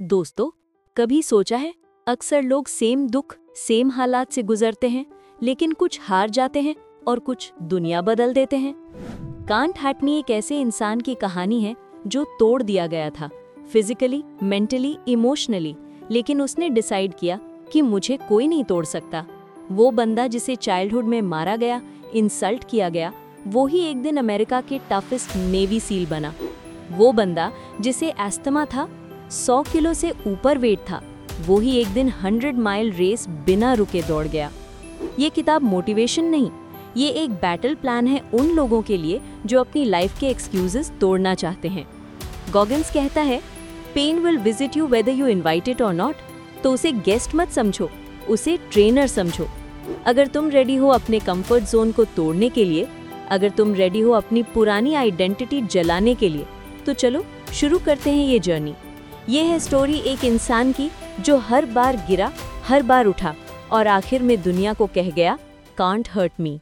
दोस्तों, कभी सोचा है, अक्सर लोग सेम दुख सेम हालात से गुजरते हैं, लेकिन कुछ हार जाते हैं और कुछ दुनिया बदल देते हैं। कांट हैटनी एक ऐसे इंसान की कहानी है जो तोड़ दिया गया था फिजिकली मेंटली इमोशनली लेकिन उसने डिसाइड किया कि मुझे कोई नहीं तोड़ सकता। वो बंदा जिसे चाइल्डहुड में मारा गया इंसल्ट किया गया, वो ही एक दिन अमेरिका के टफेस्ट नेवी सील बना। वो बंदा जिसे एस्थमा था सौ किलो से ऊपर वेट था। वो ही एक दिन हंड्रेड माइल रेस बिना रुके दौड़ गया। ये किताब मोटिवेशन नहीं, ये एक बैटल प्लान है उन लोगों के लिए जो अपनी लाइफ के एक्सक्यूजेस तोड़ना चाहते हैं। गॉगन्स कहता है pain will visit you whether you invited or not तो उसे गेस्ट मत समझो, उसे ट्रेनर समझो। अगर तुम रेडी हो अपने कंफर्ट जोन को तोड़ने के लिए, अगर तुम रेडी हो अपनी पुरानी आइडेंटिटी जलाने के लिए तो चलो शुरू करते हैं ये जर्नी ये है स्टोरी एक इंसान की, जो हर बार गिरा, हर बार उठा, और आखिर में दुनिया को कह गया कांट हर्ट मी